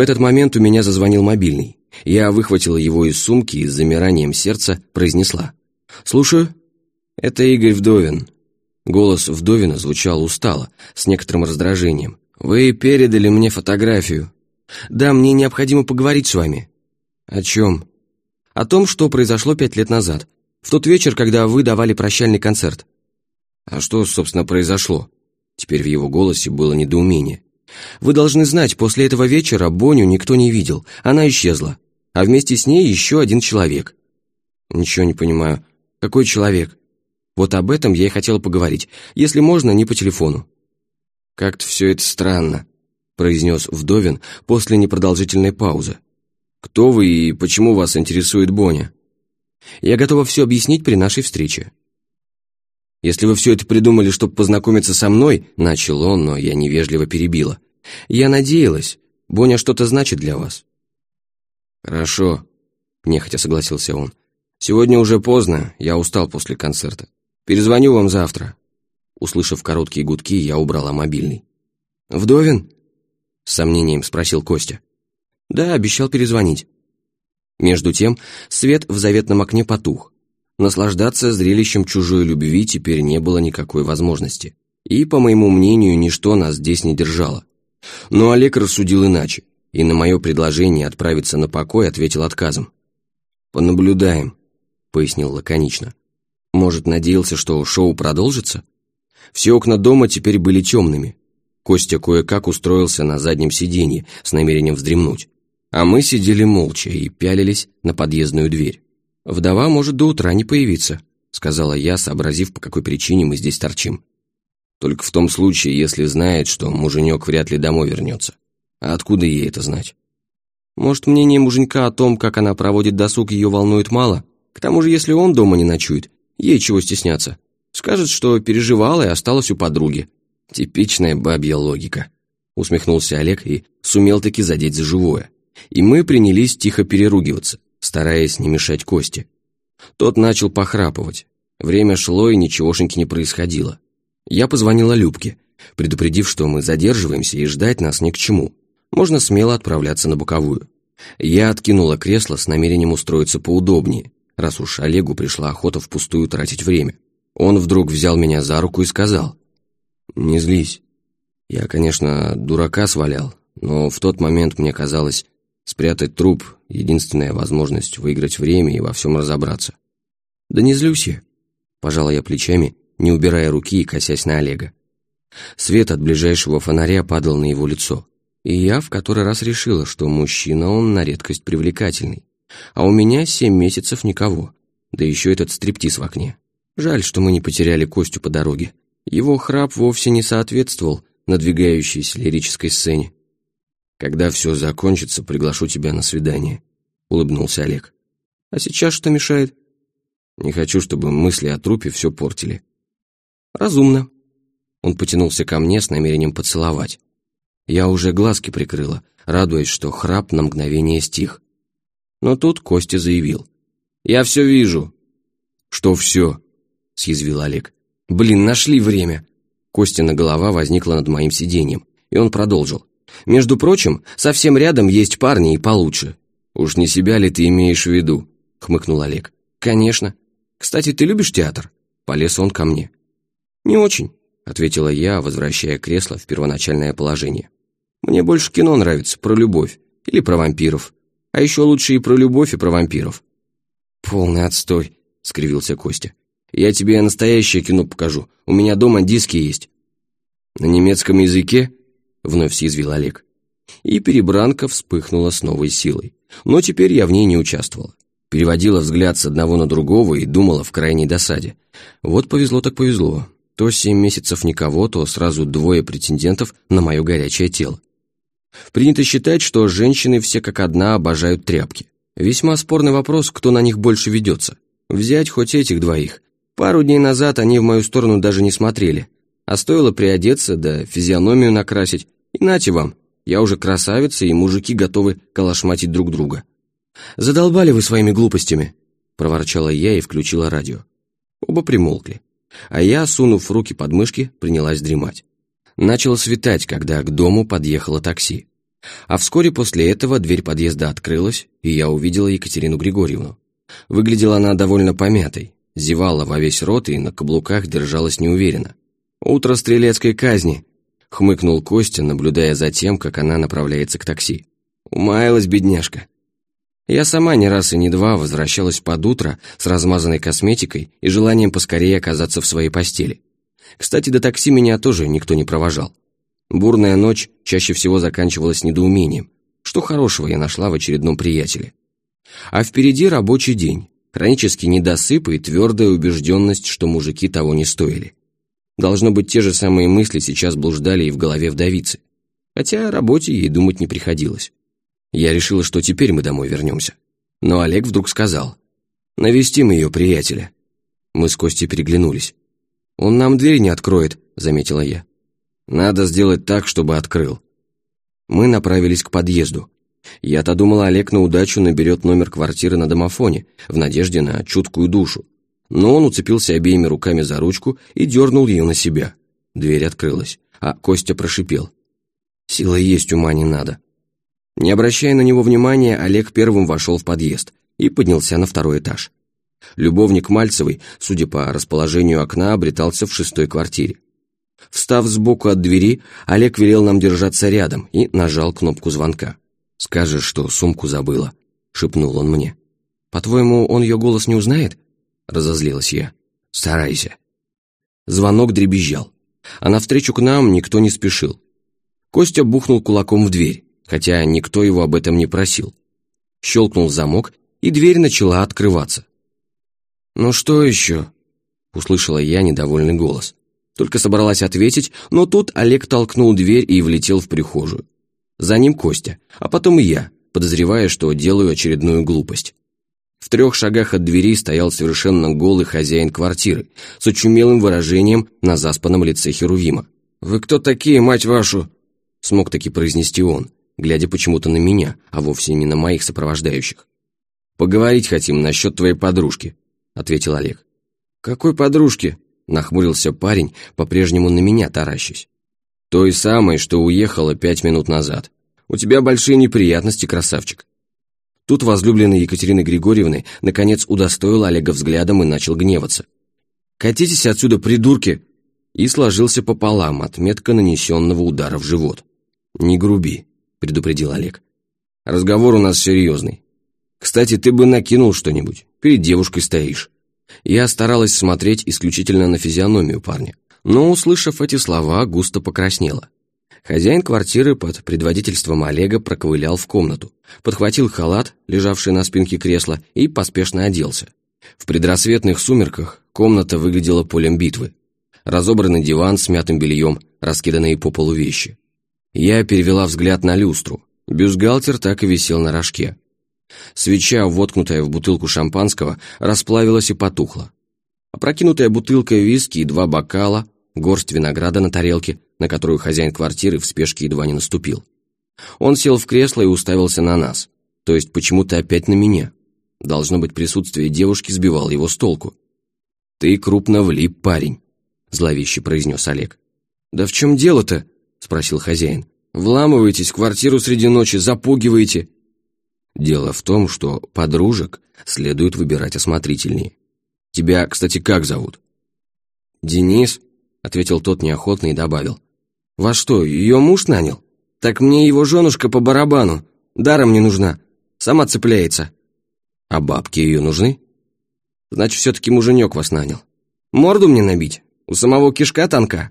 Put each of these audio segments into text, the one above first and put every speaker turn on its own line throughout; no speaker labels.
этот момент у меня зазвонил мобильный. Я выхватила его из сумки и с замиранием сердца произнесла. «Слушаю». «Это Игорь Вдовин». Голос Вдовина звучал устало, с некоторым раздражением. «Вы передали мне фотографию». «Да, мне необходимо поговорить с вами». «О чем?» «О том, что произошло пять лет назад, в тот вечер, когда вы давали прощальный концерт». «А что, собственно, произошло?» Теперь в его голосе было недоумение. «Вы должны знать, после этого вечера Боню никто не видел, она исчезла, а вместе с ней еще один человек». «Ничего не понимаю. Какой человек?» «Вот об этом я и хотела поговорить, если можно, не по телефону». «Как-то все это странно», — произнес Вдовин после непродолжительной паузы. «Кто вы и почему вас интересует Боня?» «Я готова все объяснить при нашей встрече». «Если вы все это придумали, чтобы познакомиться со мной», — начал он, но я невежливо перебила. «Я надеялась. Боня что-то значит для вас». «Хорошо», — нехотя согласился он. «Сегодня уже поздно, я устал после концерта. Перезвоню вам завтра». Услышав короткие гудки, я убрала мобильный. «Вдовин?» — с сомнением спросил Костя. «Да, обещал перезвонить». Между тем свет в заветном окне потух. Наслаждаться зрелищем чужой любви теперь не было никакой возможности. И, по моему мнению, ничто нас здесь не держало. Но Олег рассудил иначе, и на мое предложение отправиться на покой ответил отказом. «Понаблюдаем», — пояснил лаконично. «Может, надеялся, что шоу продолжится?» Все окна дома теперь были темными. Костя кое-как устроился на заднем сиденье с намерением вздремнуть. А мы сидели молча и пялились на подъездную дверь. «Вдова может до утра не появиться», — сказала я, сообразив, по какой причине мы здесь торчим. «Только в том случае, если знает, что муженек вряд ли домой вернется. А откуда ей это знать?» «Может, мнение муженька о том, как она проводит досуг, ее волнует мало? К тому же, если он дома не ночует, ей чего стесняться?» Скажет, что переживала и осталась у подруги. Типичная бабья логика. Усмехнулся Олег и сумел таки задеть за живое. И мы принялись тихо переругиваться, стараясь не мешать Косте. Тот начал похрапывать. Время шло, и ничегошеньки не происходило. Я позвонила Любке, предупредив, что мы задерживаемся и ждать нас ни к чему. Можно смело отправляться на боковую. Я откинула кресло с намерением устроиться поудобнее, раз уж Олегу пришла охота впустую тратить время. Он вдруг взял меня за руку и сказал, «Не злись. Я, конечно, дурака свалял, но в тот момент мне казалось, спрятать труп — единственная возможность выиграть время и во всем разобраться». «Да не злюсь я», — пожала я плечами, не убирая руки и косясь на Олега. Свет от ближайшего фонаря падал на его лицо, и я в который раз решила, что мужчина он на редкость привлекательный, а у меня семь месяцев никого, да еще этот стриптиз в окне. Жаль, что мы не потеряли Костю по дороге. Его храп вовсе не соответствовал надвигающейся лирической сцене. «Когда все закончится, приглашу тебя на свидание», — улыбнулся Олег. «А сейчас что мешает?» «Не хочу, чтобы мысли о трупе все портили». «Разумно». Он потянулся ко мне с намерением поцеловать. Я уже глазки прикрыла, радуясь, что храп на мгновение стих. Но тут Костя заявил. «Я все вижу». «Что все?» съязвил Олег. «Блин, нашли время!» Костина голова возникла над моим сиденьем, и он продолжил. «Между прочим, совсем рядом есть парни и получше». «Уж не себя ли ты имеешь в виду?» — хмыкнул Олег. «Конечно. Кстати, ты любишь театр?» Полез он ко мне. «Не очень», — ответила я, возвращая кресло в первоначальное положение. «Мне больше кино нравится, про любовь. Или про вампиров. А еще лучше и про любовь, и про вампиров». «Полный отстой», — скривился Костя. Я тебе настоящее кино покажу. У меня дома диски есть». «На немецком языке?» — вновь съязвил Олег. И перебранка вспыхнула с новой силой. Но теперь я в ней не участвовала. Переводила взгляд с одного на другого и думала в крайней досаде. Вот повезло так повезло. То семь месяцев никого, то сразу двое претендентов на мое горячее тело. Принято считать, что женщины все как одна обожают тряпки. Весьма спорный вопрос, кто на них больше ведется. Взять хоть этих двоих, Пару дней назад они в мою сторону даже не смотрели, а стоило приодеться да физиономию накрасить, и нате вам, я уже красавица, и мужики готовы калашматить друг друга. «Задолбали вы своими глупостями», — проворчала я и включила радио. Оба примолкли, а я, сунув руки под мышки, принялась дремать. Начало светать, когда к дому подъехало такси. А вскоре после этого дверь подъезда открылась, и я увидела Екатерину Григорьевну. Выглядела она довольно помятой, зевала во весь рот и на каблуках держалась неуверенно. «Утро стрелецкой казни», — хмыкнул Костя, наблюдая за тем, как она направляется к такси. «Умаялась бедняжка». Я сама не раз и не два возвращалась под утро с размазанной косметикой и желанием поскорее оказаться в своей постели. Кстати, до такси меня тоже никто не провожал. Бурная ночь чаще всего заканчивалась недоумением. Что хорошего я нашла в очередном приятеле? А впереди рабочий день, хронический недосып и твердая убежденность, что мужики того не стоили. Должно быть, те же самые мысли сейчас блуждали и в голове вдовицы. Хотя о работе ей думать не приходилось. Я решила, что теперь мы домой вернемся. Но Олег вдруг сказал, «Навестим ее приятеля». Мы с Костей переглянулись. «Он нам дверь не откроет», — заметила я. «Надо сделать так, чтобы открыл». Мы направились к подъезду. Я-то думала, Олег на удачу наберет номер квартиры на домофоне, в надежде на чуткую душу. Но он уцепился обеими руками за ручку и дернул ее на себя. Дверь открылась, а Костя прошипел. «Сила есть, ума не надо». Не обращая на него внимания, Олег первым вошел в подъезд и поднялся на второй этаж. Любовник Мальцевой, судя по расположению окна, обретался в шестой квартире. Встав сбоку от двери, Олег велел нам держаться рядом и нажал кнопку звонка. «Скажешь, что сумку забыла», — шепнул он мне. «По-твоему, он ее голос не узнает?» — разозлилась я. «Старайся». Звонок дребезжал, а навстречу к нам никто не спешил. Костя бухнул кулаком в дверь хотя никто его об этом не просил. Щелкнул замок, и дверь начала открываться. «Ну что еще?» — услышала я недовольный голос. Только собралась ответить, но тут Олег толкнул дверь и влетел в прихожую. За ним Костя, а потом и я, подозревая, что делаю очередную глупость. В трех шагах от двери стоял совершенно голый хозяин квартиры с очумелым выражением на заспанном лице Херувима. «Вы кто такие, мать вашу?» смог таки произнести он глядя почему-то на меня, а вовсе не на моих сопровождающих. «Поговорить хотим насчет твоей подружки», — ответил Олег. «Какой подружки?» — нахмурился парень, по-прежнему на меня таращась. «Той самой, что уехала пять минут назад. У тебя большие неприятности, красавчик». Тут возлюбленный Екатерины Григорьевны наконец удостоил Олега взглядом и начал гневаться. «Катитесь отсюда, придурки!» И сложился пополам от метко нанесенного удара в живот. «Не груби», предупредил Олег. «Разговор у нас серьезный. Кстати, ты бы накинул что-нибудь, перед девушкой стоишь». Я старалась смотреть исключительно на физиономию парня, но, услышав эти слова, густо покраснела. Хозяин квартиры под предводительством Олега проковылял в комнату, подхватил халат, лежавший на спинке кресла, и поспешно оделся. В предрассветных сумерках комната выглядела полем битвы. Разобранный диван с мятым бельем, раскиданные по полу вещи. Я перевела взгляд на люстру. Бюстгальтер так и висел на рожке. Свеча, воткнутая в бутылку шампанского, расплавилась и потухла. Опрокинутая бутылка виски и два бокала, горсть винограда на тарелке, на которую хозяин квартиры в спешке едва не наступил. Он сел в кресло и уставился на нас, то есть почему-то опять на меня. Должно быть, присутствие девушки сбивало его с толку. «Ты крупно влип, парень», — зловеще произнес Олег. «Да в чем дело-то?» — спросил хозяин. «Вламываетесь в квартиру среди ночи, запугиваете». «Дело в том, что подружек следует выбирать осмотрительнее. Тебя, кстати, как зовут?» «Денис», — ответил тот неохотно и добавил. «Во что, ее муж нанял? Так мне его женушка по барабану, даром не нужна, сама цепляется». «А бабки ее нужны?» «Значит, все-таки муженек вас нанял. Морду мне набить? У самого кишка танка?»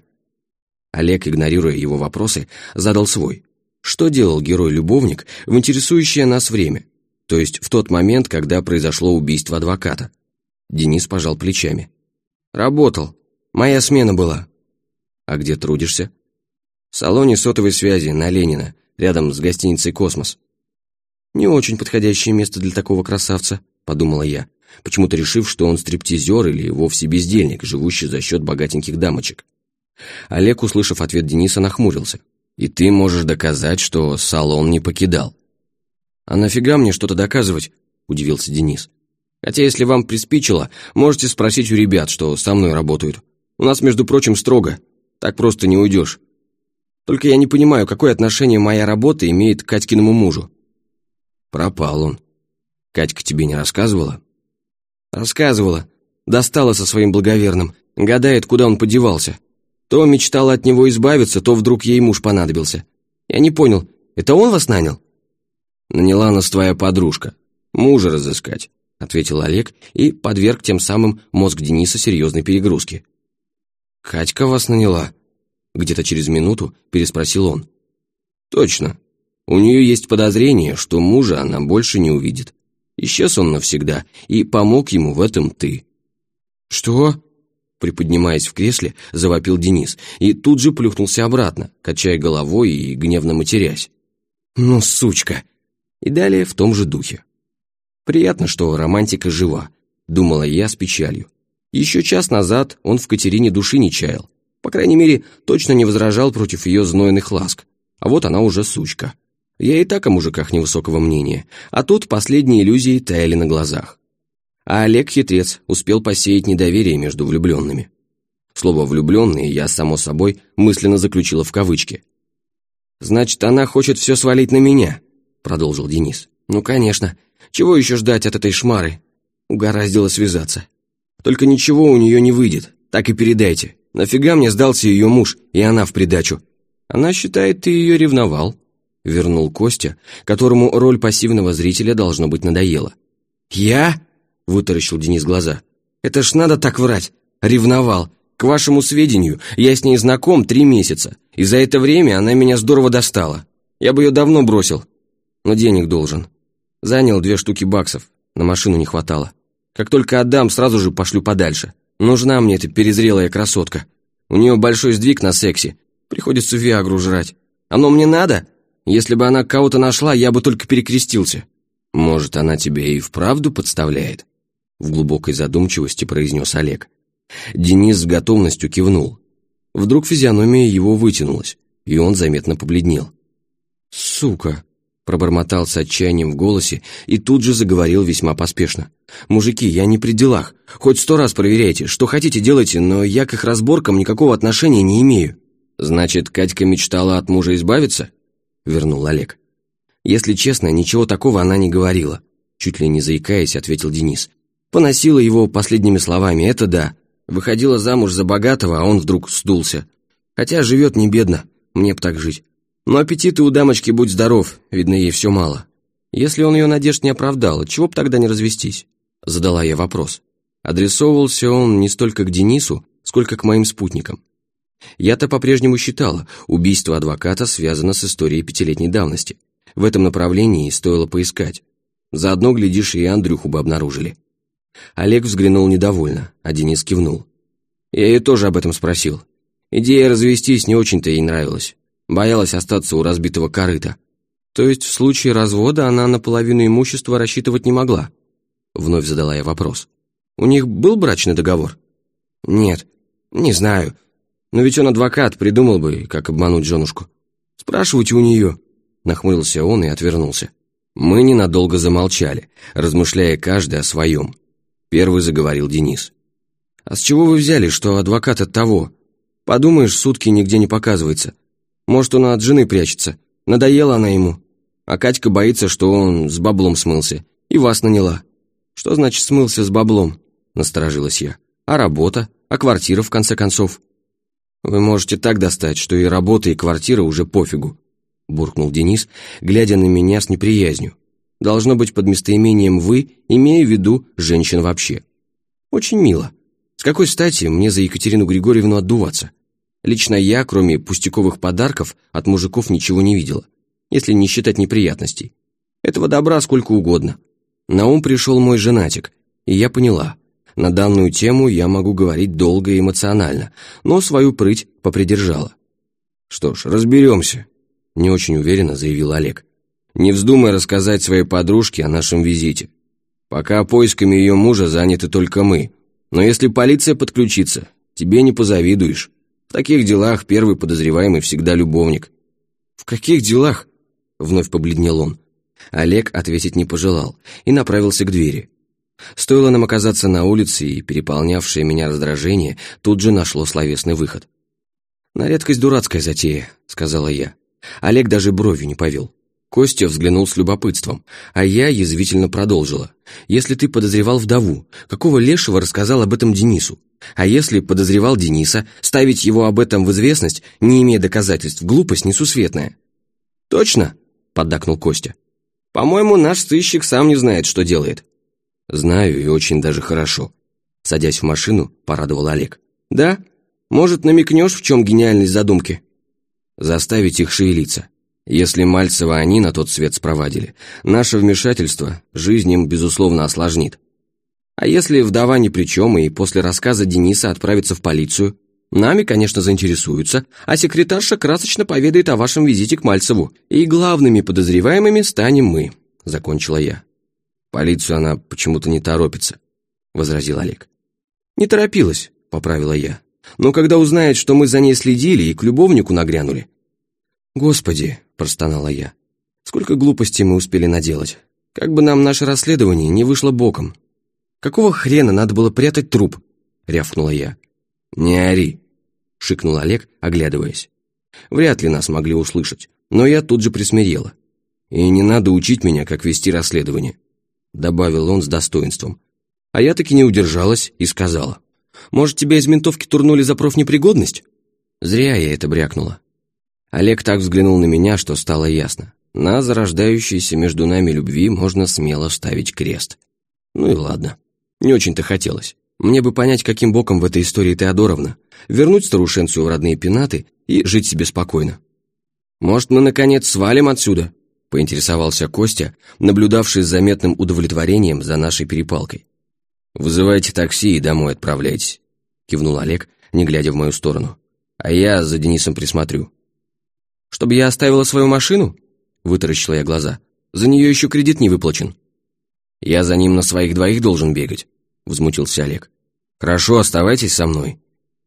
Олег, игнорируя его вопросы, задал свой. Что делал герой-любовник в интересующее нас время, то есть в тот момент, когда произошло убийство адвоката? Денис пожал плечами. «Работал. Моя смена была». «А где трудишься?» «В салоне сотовой связи на Ленина, рядом с гостиницей «Космос». «Не очень подходящее место для такого красавца», — подумала я, почему-то решив, что он стриптизер или вовсе бездельник, живущий за счет богатеньких дамочек. Олег, услышав ответ Дениса, нахмурился. «И ты можешь доказать, что салон не покидал». «А нафига мне что-то доказывать?» – удивился Денис. «Хотя, если вам приспичило, можете спросить у ребят, что со мной работают. У нас, между прочим, строго. Так просто не уйдешь». Только я не понимаю, какое отношение моя работа имеет к Катькиному мужу». «Пропал он. Катька тебе не рассказывала?»
«Рассказывала. Достала со своим благоверным. Гадает, куда он подевался. То мечтала от него избавиться, то вдруг ей муж понадобился. Я не понял, это он вас нанял?»
«Наняла нас твоя подружка. Мужа разыскать», — ответил Олег и подверг тем самым мозг Дениса серьезной перегрузке. «Катька вас наняла?» Где-то через минуту переспросил он. «Точно. У нее есть подозрение, что мужа она больше не увидит. Исчез он навсегда, и помог ему в этом ты».
«Что?»
Приподнимаясь в кресле, завопил Денис и тут же плюхнулся обратно, качая головой и гневно матерясь.
«Ну, сучка!» И далее в том же духе. «Приятно, что романтика жива», — думала я с печалью. Еще час назад он в Катерине души не чаял. По крайней мере, точно не возражал против ее знойных ласк. А вот она уже сучка. Я и так о мужиках невысокого мнения, а тут последние иллюзии таяли на глазах. А Олег хитрец успел посеять недоверие между влюбленными. Слово «влюбленные» я, само собой, мысленно заключила в кавычки. «Значит, она хочет все свалить на меня», — продолжил Денис. «Ну, конечно. Чего еще ждать от этой шмары? Угораздило связаться. Только ничего у нее не выйдет, так и передайте. Нафига мне сдался ее муж, и она в придачу? Она считает, ты ее ревновал», — вернул Костя, которому роль пассивного зрителя должно быть надоела. «Я?» — вытаращил Денис глаза. «Это ж надо так врать. Ревновал. К вашему сведению, я с ней знаком три месяца, и за это время она меня здорово достала. Я бы ее давно бросил, но денег должен. Занял две штуки баксов, на машину не хватало. Как только отдам, сразу же пошлю подальше. Нужна мне эта перезрелая красотка. У нее большой сдвиг на сексе. Приходится Виагру жрать. Оно мне надо? Если бы она кого-то нашла, я бы только перекрестился.
Может, она тебя и вправду подставляет? В глубокой задумчивости произнес Олег. Денис с готовностью кивнул. Вдруг физиономия его вытянулась, и он заметно побледнел.
«Сука!» Пробормотал с отчаянием в голосе и тут же заговорил весьма поспешно. «Мужики, я не при делах. Хоть сто раз проверяйте. Что хотите, делайте, но я к их разборкам никакого отношения не имею».
«Значит, Катька мечтала от мужа избавиться?» Вернул Олег.
«Если честно, ничего такого она не говорила», чуть ли не заикаясь, ответил Денис. «Поносила его последними словами, это да. Выходила замуж за богатого, а он вдруг сдулся. Хотя живет не бедно, мне б так жить. Но аппетиты у дамочки будь здоров, видно, ей все мало. Если он ее надежд не оправдал, чего б тогда не развестись? Задала я вопрос. Адресовывался он не столько к Денису, сколько к моим спутникам. Я-то по-прежнему считала, убийство адвоката связано с историей пятилетней давности. В этом направлении стоило поискать. Заодно, глядишь, и Андрюху бы обнаружили. Олег взглянул недовольно, а Денис кивнул. Я ее тоже об этом спросил. Идея развестись не очень-то ей нравилась. Боялась остаться у разбитого корыта. То есть в случае развода она на половину имущества рассчитывать не могла? Вновь задала я вопрос. У них был брачный договор? Нет, не знаю. Но ведь он адвокат, придумал бы, как обмануть женушку. Спрашивайте у нее. Нахмурился он и отвернулся. Мы ненадолго замолчали, размышляя каждый о своем. Первый заговорил Денис. «А с чего вы взяли, что адвокат от того? Подумаешь, сутки нигде не показывается. Может, он от жены прячется. Надоела она ему. А Катька боится, что он с баблом смылся. И вас наняла. Что значит смылся с баблом? Насторожилась я. А работа? А квартира, в конце концов? Вы можете так достать, что и работа, и квартира уже пофигу. Буркнул Денис, глядя на меня с неприязнью. Должно быть под местоимением «вы», имея в виду женщин вообще. Очень мило. С какой стати мне за Екатерину Григорьевну отдуваться? Лично я, кроме пустяковых подарков, от мужиков ничего не видела, если не считать неприятностей. Этого добра сколько угодно. На ум пришел мой женатик, и я поняла, на данную тему я могу говорить долго и эмоционально, но свою прыть попридержала. «Что ж, разберемся», — не очень уверенно заявил Олег. «Не вздумай рассказать своей подружке о нашем визите. Пока поисками ее мужа заняты только мы, но если полиция подключится, тебе не позавидуешь». В таких делах первый подозреваемый всегда любовник. «В каких делах?» — вновь побледнел он. Олег ответить не пожелал и направился к двери. Стоило нам оказаться на улице, и переполнявшее меня раздражение тут же нашло словесный выход. «На редкость дурацкая затея», — сказала я. Олег даже бровью не повел. Костя взглянул с любопытством, а я язвительно продолжила. «Если ты подозревал вдову, какого лешего рассказал об этом Денису? А если подозревал Дениса, ставить его об этом в известность, не имея доказательств, глупость несусветная?» «Точно?» — поддакнул Костя. «По-моему, наш сыщик сам не знает, что делает». «Знаю, и очень даже хорошо». Садясь в машину, порадовал Олег. «Да? Может, намекнешь, в чем гениальность задумки?» «Заставить их шевелиться. Если Мальцева они на тот свет спровадили, наше вмешательство жизнь им, безусловно, осложнит. А если вдова ни при чем и после рассказа Дениса отправится в полицию? Нами, конечно, заинтересуются, а секретарша красочно поведает о вашем визите к Мальцеву, и главными подозреваемыми станем мы», — закончила я. «Полицию она почему-то не торопится», — возразил Олег. «Не торопилась», — поправила я. «Но когда узнает, что мы за ней следили и к любовнику нагрянули...» «Господи», простонала я. «Сколько глупостей мы успели наделать. Как бы нам наше расследование не вышло боком. Какого хрена надо было прятать труп?» — рявкнула я. «Не ори», — шикнул Олег, оглядываясь. Вряд ли нас могли услышать, но я тут же присмирела. «И не надо учить меня, как вести расследование», — добавил он с достоинством. А я таки не удержалась и сказала. «Может, тебя из ментовки турнули за профнепригодность?» Зря я это брякнула. Олег так взглянул на меня, что стало ясно. На зарождающейся между нами любви можно смело ставить крест. Ну и ладно. Не очень-то хотелось. Мне бы понять, каким боком в этой истории Теодоровна. Вернуть старушенцию в родные пенаты и жить себе спокойно. «Может, мы, наконец, свалим отсюда?» — поинтересовался Костя, наблюдавший с заметным удовлетворением за нашей перепалкой. «Вызывайте такси и домой отправляйтесь», — кивнул Олег, не глядя в мою сторону. «А я за Денисом присмотрю». «Чтобы я оставила свою машину?» Вытаращила я глаза. «За нее еще кредит не выплачен». «Я за ним на своих двоих должен бегать», возмутился Олег. «Хорошо, оставайтесь со мной.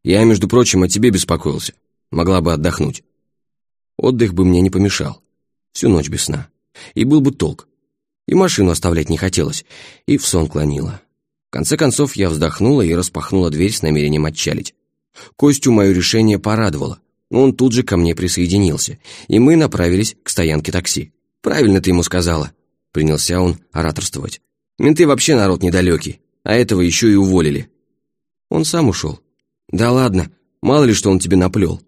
Я, между прочим, о тебе беспокоился. Могла бы отдохнуть». Отдых бы мне не помешал. Всю ночь без сна. И был бы толк. И машину оставлять не хотелось, и в сон клонило. В конце концов, я вздохнула и распахнула дверь с намерением отчалить. Костю мое решение порадовало. Он тут же ко мне присоединился, и мы направились к стоянке такси. «Правильно ты ему сказала», — принялся он ораторствовать. «Менты вообще народ недалекий, а этого еще и уволили». Он сам ушел. «Да ладно, мало ли что он тебе наплел.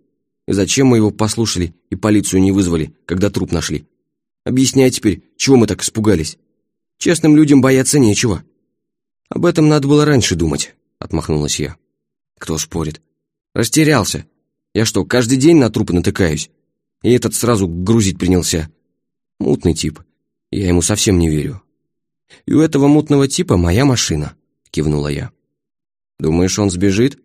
Зачем мы его послушали и полицию не вызвали, когда труп нашли? Объясняй теперь, чего мы так испугались? Честным людям бояться нечего». «Об этом надо было раньше думать», — отмахнулась я. «Кто спорит?» «Растерялся. Я что, каждый день на трупы натыкаюсь? И этот сразу грузить принялся. Мутный тип. Я ему совсем не верю. И у этого мутного типа моя машина, кивнула я. Думаешь, он сбежит?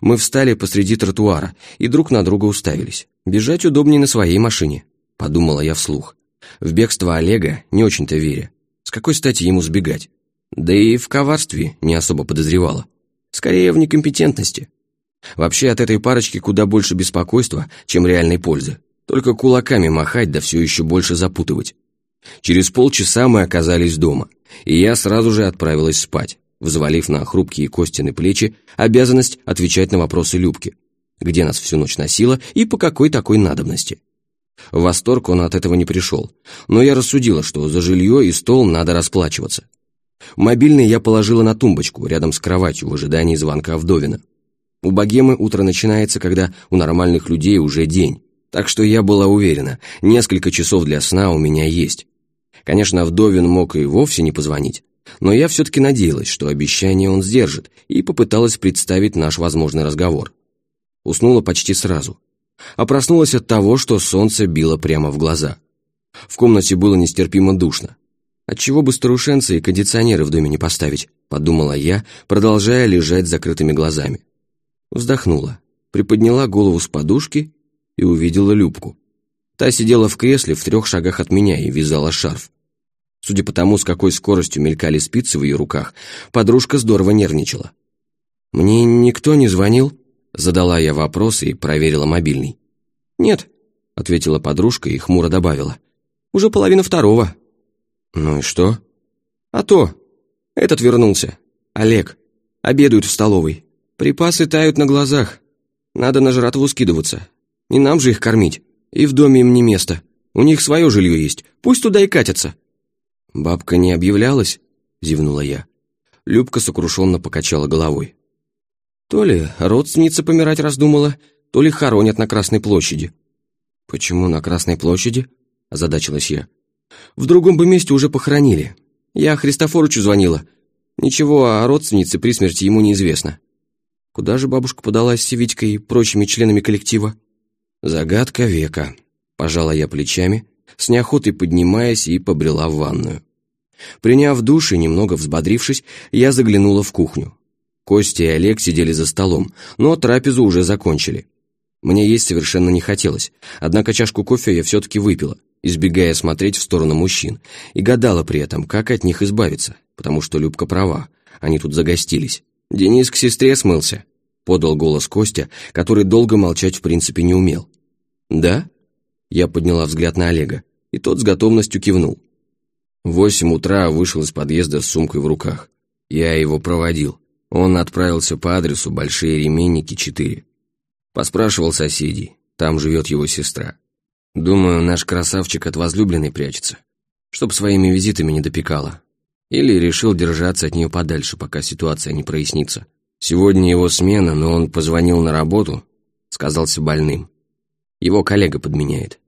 Мы встали посреди тротуара и друг на друга уставились. Бежать удобнее на своей машине, подумала я вслух. В бегство Олега не очень-то веря. С какой стати ему сбегать? Да и в коварстве не особо подозревала. Скорее в некомпетентности. Вообще от этой парочки куда больше беспокойства, чем реальной пользы. Только кулаками махать, да все еще больше запутывать. Через полчаса мы оказались дома, и я сразу же отправилась спать, взвалив на хрупкие Костины плечи обязанность отвечать на вопросы Любки, где нас всю ночь носило и по какой такой надобности. В восторг он от этого не пришел, но я рассудила, что за жилье и стол надо расплачиваться. Мобильный я положила на тумбочку рядом с кроватью в ожидании звонка Вдовина. У богемы утро начинается, когда у нормальных людей уже день. Так что я была уверена, несколько часов для сна у меня есть. Конечно, Вдовин мог и вовсе не позвонить, но я все-таки надеялась, что обещание он сдержит, и попыталась представить наш возможный разговор. Уснула почти сразу. А проснулась от того, что солнце било прямо в глаза. В комнате было нестерпимо душно. Отчего бы старушенцы и кондиционеры в доме не поставить, подумала я, продолжая лежать с закрытыми глазами. Вздохнула, приподняла голову с подушки и увидела Любку. Та сидела в кресле в трех шагах от меня и вязала шарф. Судя по тому, с какой скоростью мелькали спицы в ее руках, подружка здорово нервничала. «Мне никто не звонил?» Задала я вопрос и проверила мобильный. «Нет», — ответила подружка и хмуро добавила. «Уже половина второго». «Ну и что?» «А то. Этот вернулся. Олег. Обедают в столовой. Припасы тают на глазах. Надо на жратву скидываться. Не нам же их кормить. И в доме им не место. У них свое жилье есть. Пусть туда и катятся».
«Бабка не объявлялась?» — зевнула я. Любка сокрушенно покачала головой.
То ли родственница помирать раздумала, то ли хоронят на Красной площади.
«Почему на Красной площади?» — озадачилась я.
«В другом бы месте уже похоронили. Я Христофорычу звонила. Ничего о родственнице при смерти ему неизвестно». Куда же бабушка подалась с Витькой и прочими членами коллектива?
Загадка века. Пожала я плечами, с неохотой поднимаясь и побрела в ванную. Приняв душ и немного взбодрившись, я заглянула в кухню. Костя и Олег сидели за столом, но трапезу уже закончили. Мне есть совершенно не хотелось, однако чашку кофе я все-таки выпила, избегая смотреть в сторону мужчин, и гадала при этом, как от них избавиться, потому что Любка права, они тут загостились. «Денис к сестре смылся», — подал голос Костя, который долго молчать в принципе не умел. «Да?» Я подняла взгляд на Олега, и тот с готовностью кивнул. В восемь утра вышел из подъезда с сумкой в руках. Я его проводил. Он отправился по адресу Большие Ременники, 4. Поспрашивал соседей, там живет его сестра. Думаю, наш красавчик от возлюбленной прячется, чтоб своими визитами не допекала. Или решил держаться от нее подальше, пока ситуация не прояснится. Сегодня его смена, но он позвонил на работу, сказался больным. Его коллега подменяет.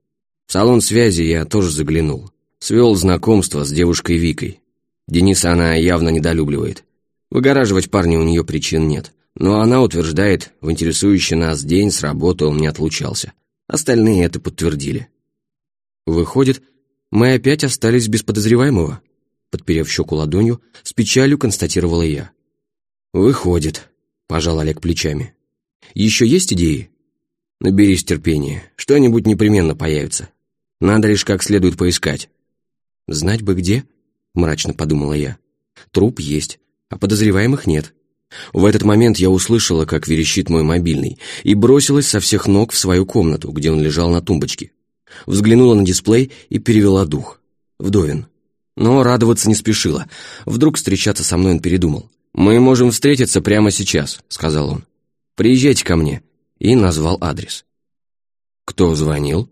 В салон связи я тоже заглянул. Свел знакомство с девушкой Викой. Дениса она явно недолюбливает. Выгораживать парня у нее причин нет. Но она утверждает, в интересующий нас день с работы он не отлучался. Остальные это подтвердили. Выходит, мы опять остались без подозреваемого? Подперев щеку ладонью, с печалью констатировала я. «Выходит», — пожал Олег плечами. «Еще есть идеи?» «Наберись терпения, что-нибудь непременно появится. Надо лишь как следует поискать». «Знать бы где?» — мрачно подумала я. «Труп есть, а подозреваемых нет». В этот момент я услышала, как верещит мой мобильный, и бросилась со всех ног в свою комнату, где он лежал на тумбочке. Взглянула на дисплей и перевела дух. Вдовин. Но радоваться не спешила. Вдруг встречаться со мной он передумал. «Мы можем встретиться прямо сейчас», — сказал он. «Приезжайте ко мне». И назвал адрес. «Кто звонил?»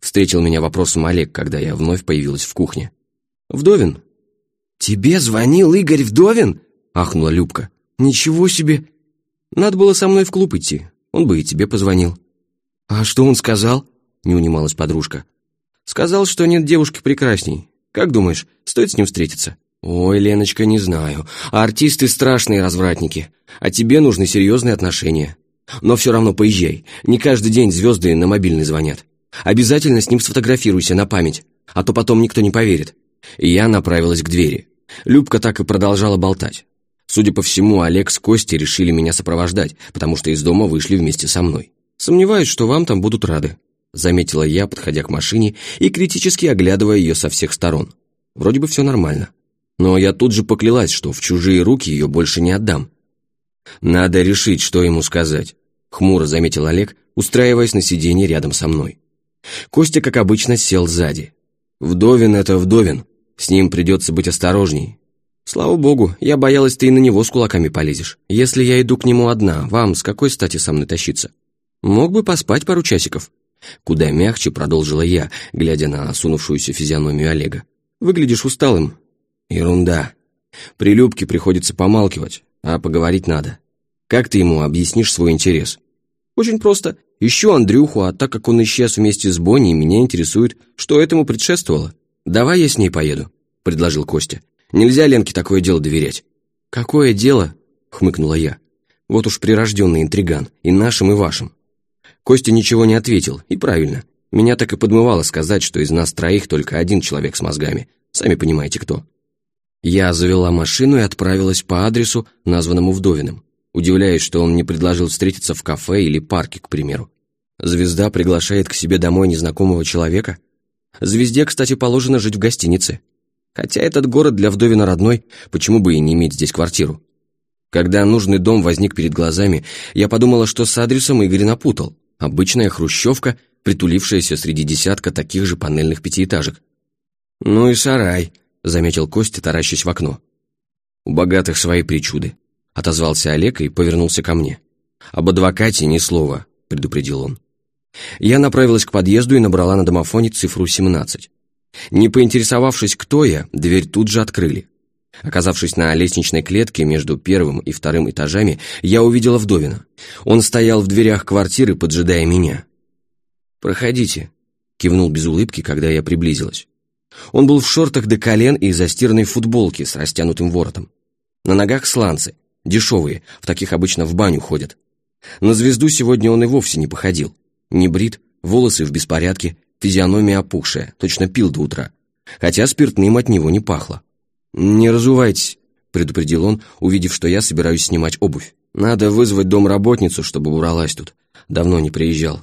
Встретил меня вопросом Олег, когда я вновь появилась в кухне. «Вдовин».
«Тебе звонил Игорь Вдовин?» — ахнула Любка. «Ничего себе! Надо было со мной в клуб идти, он бы и тебе позвонил». «А что он сказал?» — не унималась подружка. «Сказал, что нет девушки прекрасней, как думаешь, стоит с ним встретиться?» «Ой, Леночка, не знаю. Артисты страшные развратники, а тебе нужны серьезные отношения. Но все равно поезжай. Не каждый день звезды на мобильный звонят. Обязательно с ним сфотографируйся на память, а то потом никто не поверит». Я направилась к двери. Любка так и продолжала болтать. Судя по всему, Олег с Костей решили меня сопровождать, потому что из дома вышли вместе со мной. Сомневаюсь, что вам там будут рады заметила я, подходя к машине и критически оглядывая ее со всех сторон. Вроде бы все нормально. Но я тут же поклялась, что в чужие руки ее больше не отдам. «Надо решить, что ему сказать», — хмуро заметил Олег, устраиваясь на сиденье рядом со мной. Костя, как обычно, сел сзади. «Вдовин — это вдовин, с ним придется быть осторожней». «Слава богу, я боялась, ты и на него с кулаками полезешь. Если я иду к нему одна, вам с какой стати со мной тащиться? Мог бы поспать пару часиков». Куда мягче продолжила я, глядя на осунувшуюся физиономию Олега. «Выглядишь усталым». «Ерунда. При Любке приходится помалкивать, а поговорить надо. Как ты ему объяснишь свой интерес?» «Очень просто. Ищу Андрюху, а так как он исчез вместе с Бонни, меня интересует, что этому предшествовало. Давай я с ней поеду», — предложил Костя. «Нельзя Ленке такое дело доверять». «Какое дело?» — хмыкнула я. «Вот уж прирожденный интриган, и нашим, и вашим». Костя ничего не ответил, и правильно. Меня так и подмывало сказать, что из нас троих только один человек с мозгами. Сами понимаете, кто. Я завела машину и отправилась по адресу, названному Вдовиным, удивляясь, что он не предложил встретиться в кафе или парке, к примеру. Звезда приглашает к себе домой незнакомого человека? Звезде, кстати, положено жить в гостинице. Хотя этот город для Вдовина родной, почему бы и не иметь здесь квартиру? Когда нужный дом возник перед глазами, я подумала, что с адресом Игорь напутал. Обычная хрущевка, притулившаяся среди десятка таких же панельных пятиэтажек. «Ну и сарай», — заметил Костя, таращась в окно. «У богатых свои причуды», — отозвался Олег и повернулся ко мне. «Об адвокате ни слова.
— предупредил он. Я направилась к подъезду и набрала на домофоне цифру 17. Не поинтересовавшись, кто я, дверь тут же открыли. Оказавшись на лестничной клетке между первым и вторым этажами, я увидела Вдовина. Он стоял в дверях квартиры, поджидая меня. «Проходите», — кивнул без улыбки, когда я приблизилась. Он был в шортах до колен и застиранной футболке с растянутым воротом. На ногах сланцы, дешевые, в таких обычно в баню ходят. На звезду сегодня он и вовсе не походил. Не брит, волосы в беспорядке, физиономия опухшая, точно пил до утра. Хотя спиртным от него не пахло. «Не разувайтесь», — предупредил он, увидев, что я собираюсь снимать обувь. «Надо вызвать домработницу, чтобы убралась тут. Давно не приезжал».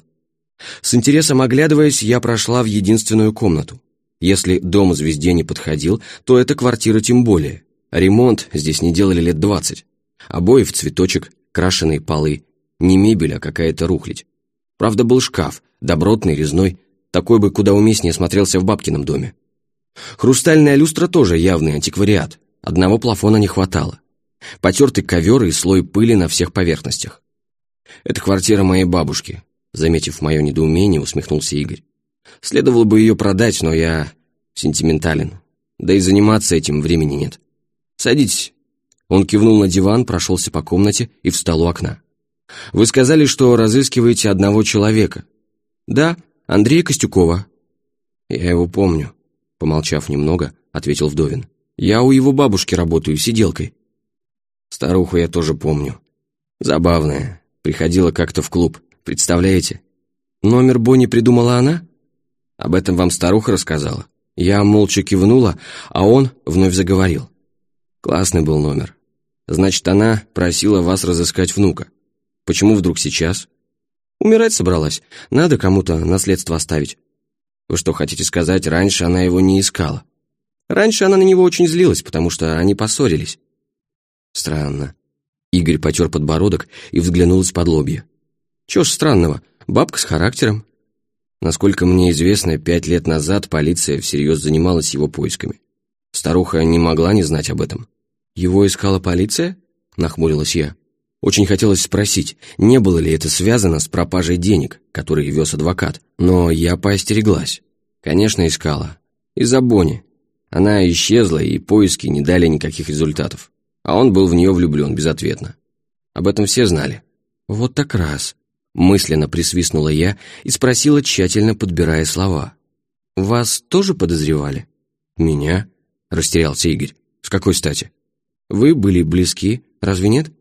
С интересом оглядываясь, я прошла в единственную комнату. Если дом звезде не подходил, то эта квартира тем более. Ремонт здесь не делали лет двадцать. Обои в цветочек, крашеные полы. Не мебель, а какая-то рухлядь. Правда, был шкаф, добротный, резной, такой бы куда уместнее смотрелся в бабкином доме. Хрустальная люстра тоже явный антиквариат, одного плафона не хватало. Потертый ковер и слой пыли на всех поверхностях. «Это квартира моей бабушки», — заметив мое недоумение, усмехнулся Игорь. «Следовало бы ее продать, но я сентиментален. Да и заниматься этим времени нет. Садитесь». Он кивнул на диван, прошелся по комнате и встал у окна. «Вы сказали, что разыскиваете одного человека». «Да, Андрея Костюкова». «Я его помню», Помолчав немного, ответил Вдовин. «Я у его бабушки работаю, сиделкой». Старуху я тоже помню. Забавная. Приходила как-то в клуб. Представляете? Номер Бонни придумала она? Об этом вам старуха рассказала? Я молча кивнула, а он вновь заговорил. Классный был номер. Значит, она просила вас разыскать внука. Почему вдруг сейчас? Умирать собралась. Надо кому-то наследство оставить. Вы что, хотите сказать, раньше она его не искала? Раньше она на него очень злилась, потому что они поссорились. Странно. Игорь потер подбородок и взглянул из-под лобья. Чего ж странного, бабка с характером. Насколько мне известно, пять лет назад полиция всерьез занималась его поисками. Старуха не могла не знать об этом. «Его искала полиция?» — нахмурилась я. Очень хотелось спросить, не было ли это связано с пропажей денег, которые вез адвокат, но я поостереглась. Конечно, искала. Из-за Бонни. Она исчезла, и поиски не дали никаких результатов. А он был в нее влюблен безответно. Об этом все знали. «Вот так раз», — мысленно присвистнула я и спросила, тщательно подбирая слова. «Вас тоже подозревали?» «Меня?» — растерялся Игорь. «С какой стати?» «Вы были близки, разве нет?»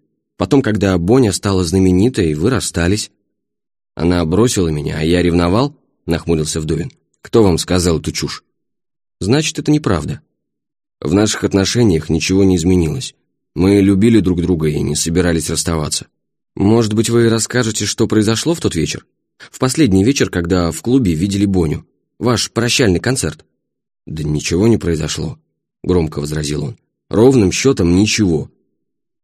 Потом, когда Боня стала знаменитой, вы расстались. Она бросила меня, а я ревновал, нахмурился Вдовин. Кто вам сказал эту чушь? Значит, это неправда. В наших отношениях ничего не изменилось. Мы любили друг друга и не собирались расставаться. Может быть, вы расскажете, что произошло в тот вечер? В последний вечер, когда в клубе видели Боню. Ваш прощальный концерт. Да ничего не произошло, громко возразил он. Ровным счетом ничего.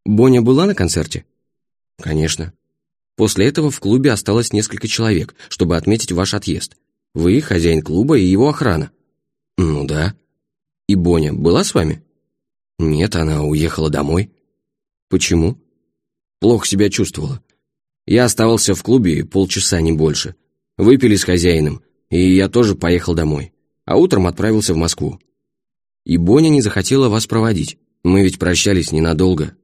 Боня была на концерте? Конечно. После этого в клубе осталось несколько человек, чтобы отметить ваш отъезд. Вы, хозяин клуба и его охрана. Ну да. И Боня была с вами? Нет, она уехала домой. Почему? Плохо себя чувствовала. Я оставался в клубе полчаса, не больше. Выпили с хозяином, и я тоже поехал домой. А утром отправился в Москву. И Боня не захотела вас проводить. Мы ведь прощались ненадолго,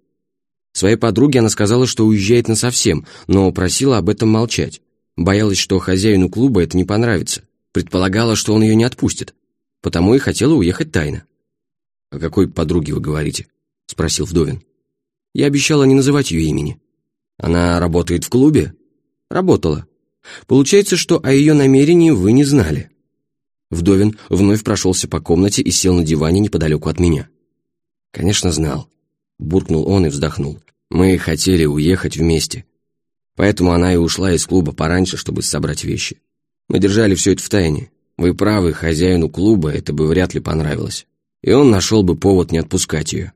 Своей подруге она сказала, что уезжает насовсем, но просила об этом молчать. Боялась, что хозяину клуба это не понравится. Предполагала, что он ее не отпустит. Потому и хотела уехать тайно. «О какой подруге вы говорите?» — спросил Вдовин. «Я обещала не называть ее имени». «Она работает в клубе?» «Работала. Получается, что о ее намерении вы не знали». Вдовин вновь прошелся по комнате и сел на диване неподалеку от меня. «Конечно, знал буркнул он и вздохнул. «Мы хотели уехать вместе. Поэтому она и ушла из клуба пораньше, чтобы собрать вещи. Мы держали все это в тайне. Вы правы, хозяину клуба это бы вряд ли понравилось. И он нашел бы повод не отпускать ее.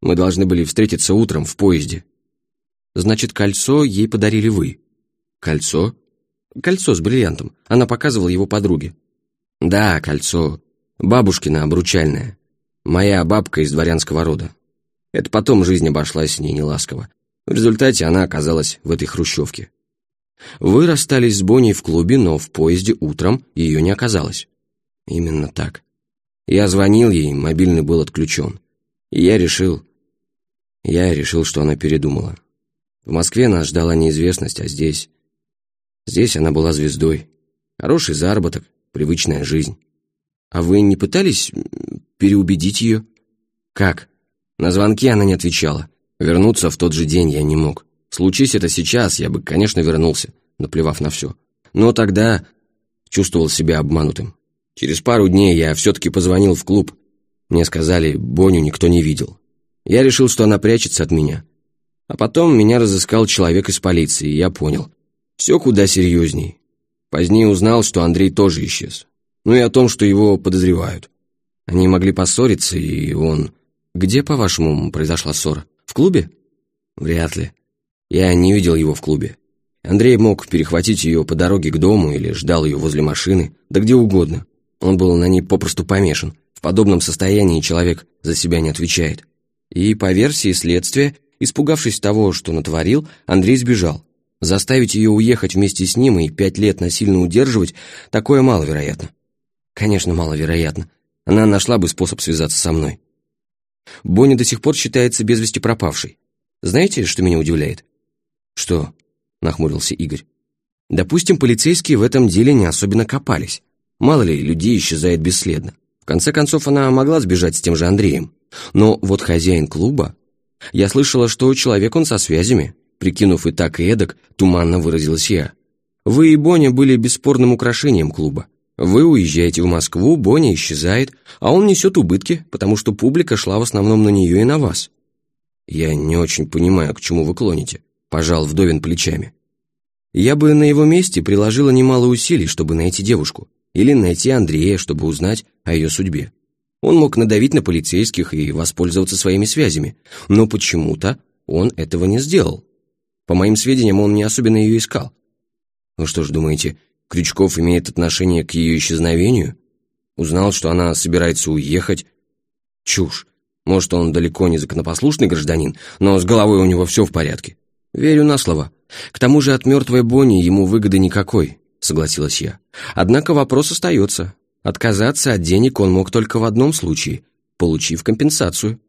Мы должны были встретиться утром в поезде». «Значит, кольцо ей подарили вы?» «Кольцо?» «Кольцо с бриллиантом. Она показывала его подруге». «Да, кольцо. Бабушкина обручальное. Моя бабка из дворянского рода. Это потом жизнь обошлась с ней неласково. В результате она оказалась в этой хрущевке.
Вы расстались с Бонни в клубе, но в поезде утром ее не оказалось. Именно так. Я звонил ей, мобильный был отключен. И я решил... Я решил, что она передумала. В Москве нас ждала неизвестность, а здесь... Здесь она была звездой. Хороший заработок, привычная жизнь. А вы не пытались переубедить ее? Как? На звонки она не отвечала. Вернуться в тот же день я не мог. Случись это сейчас, я бы, конечно, вернулся, наплевав на все. Но тогда чувствовал себя обманутым. Через пару дней я все-таки позвонил в клуб. Мне сказали, Боню никто не видел. Я решил, что она прячется от меня. А потом меня разыскал человек из полиции, и я понял. Все куда серьезней. Позднее узнал, что Андрей тоже исчез. Ну и о том, что его подозревают. Они могли поссориться, и он... Где, по-вашему, произошла ссора? В клубе? Вряд ли. Я не видел его в клубе. Андрей мог перехватить ее по дороге к дому или ждал ее возле машины, да где угодно. Он был на ней попросту помешан. В подобном состоянии человек за себя не отвечает. И, по версии следствия, испугавшись того, что натворил, Андрей сбежал. Заставить ее уехать вместе с ним и пять лет насильно удерживать – такое маловероятно. Конечно, маловероятно. Она нашла бы способ связаться со мной. Бонни до сих пор считается без вести пропавшей. Знаете, что меня удивляет? «Что?» — нахмурился Игорь. «Допустим, полицейские в этом деле не особенно копались. Мало ли, людей исчезает бесследно. В конце концов, она могла сбежать с тем же Андреем. Но вот хозяин клуба... Я слышала, что человек он со связями. Прикинув и так, и эдак, туманно выразилась я. Вы и Боня были бесспорным украшением клуба. Вы уезжаете в Москву, Боня исчезает, а он несет убытки, потому что публика шла в основном на нее и на вас. Я не очень понимаю, к чему вы клоните пожал Вдовин плечами. Я бы на его месте приложила немало усилий, чтобы найти девушку, или найти Андрея, чтобы узнать о ее судьбе. Он мог надавить на полицейских и воспользоваться своими связями, но почему-то он этого не сделал. По моим сведениям, он не особенно ее искал. Ну что ж, думаете, Крючков имеет отношение к ее исчезновению? Узнал, что она собирается уехать? Чушь. Может, он далеко не законопослушный гражданин, но с головой у него все в порядке. «Верю на слово. К тому же от мертвой Бонни ему выгоды никакой», — согласилась я. «Однако вопрос остается. Отказаться от денег он мог только в одном случае, получив компенсацию».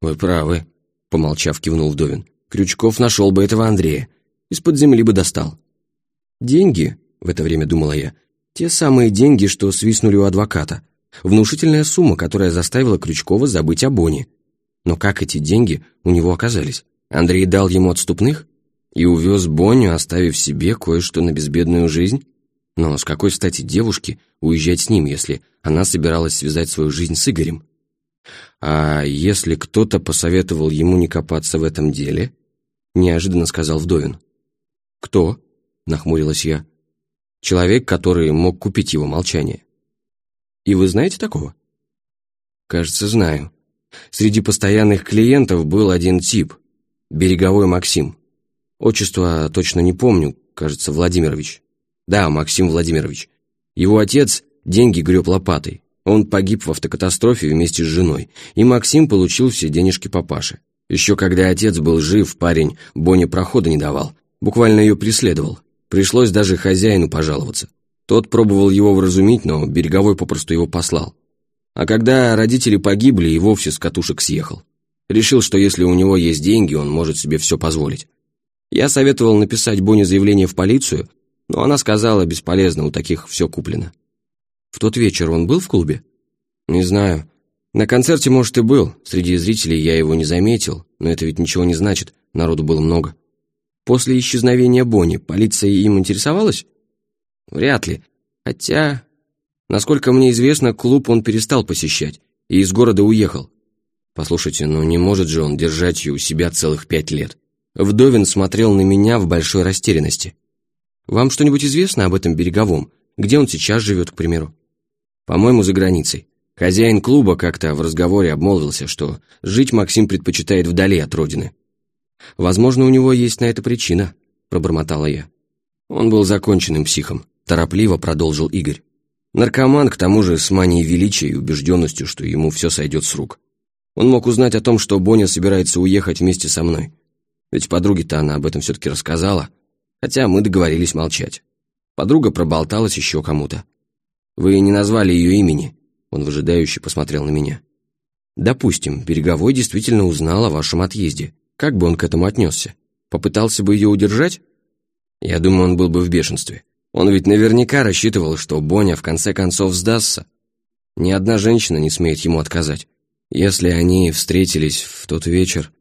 «Вы правы», — помолчав, кивнул Вдовин. «Крючков нашел бы этого Андрея. Из-под земли бы достал». «Деньги», — в это время думала я, «те самые деньги, что свистнули у адвоката. Внушительная сумма, которая заставила Крючкова забыть о Бонни. Но как эти деньги у него оказались?» Андрей дал ему отступных и увез Боню, оставив себе кое-что на безбедную жизнь? Но с какой стати девушке уезжать с ним, если она собиралась связать свою жизнь с Игорем? А если кто-то посоветовал ему не копаться в этом деле? Неожиданно сказал Вдовин. «Кто?» — нахмурилась я. «Человек, который мог купить его молчание». «И вы знаете такого?» «Кажется, знаю. Среди постоянных клиентов был один тип, Береговой Максим. Отчество точно не помню, кажется, Владимирович. Да, Максим Владимирович. Его отец деньги греб лопатой. Он погиб в автокатастрофе вместе с женой, и Максим получил все денежки папаши. Еще когда отец был жив, парень Боне прохода не давал, буквально ее преследовал. Пришлось даже хозяину пожаловаться. Тот пробовал его вразумить, но Береговой попросту его послал. А когда родители погибли, и вовсе с катушек съехал. Решил, что если у него есть деньги, он может себе все позволить. Я советовал написать Боне заявление в полицию, но она сказала, бесполезно, у таких все куплено. В тот вечер он был в клубе? Не знаю. На концерте, может, и был. Среди зрителей я его не заметил, но это ведь ничего не значит, народу было много. После исчезновения Бонни полиция им интересовалась? Вряд ли. Хотя, насколько мне известно, клуб он перестал посещать и из города уехал. Послушайте, ну не может же он держать ее у себя целых пять лет. Вдовин смотрел на меня в большой растерянности. Вам что-нибудь известно об этом Береговом? Где он сейчас живет, к примеру? По-моему, за границей. Хозяин клуба как-то в разговоре обмолвился, что жить Максим предпочитает вдали от родины. «Возможно, у него есть на это причина», — пробормотала я. Он был законченным психом, торопливо продолжил Игорь. Наркоман, к тому же, с манией величия и убежденностью, что ему все сойдет с рук. Он мог узнать о том, что Боня собирается уехать вместе со мной. Ведь подруге-то она об этом все-таки рассказала.
хотя мы договорились молчать. Подруга проболталась еще кому-то. «Вы не назвали ее имени?» Он выжидающе посмотрел на меня. «Допустим, Береговой действительно узнал о вашем отъезде. Как бы он к этому отнесся? Попытался бы ее удержать?» Я думаю, он был бы в бешенстве. Он ведь наверняка рассчитывал, что Боня в конце концов сдастся. Ни одна женщина не смеет ему отказать. Если они встретились в тот вечер...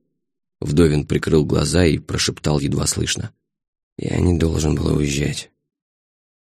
Вдовин прикрыл глаза и прошептал едва слышно. «Я не должен был уезжать».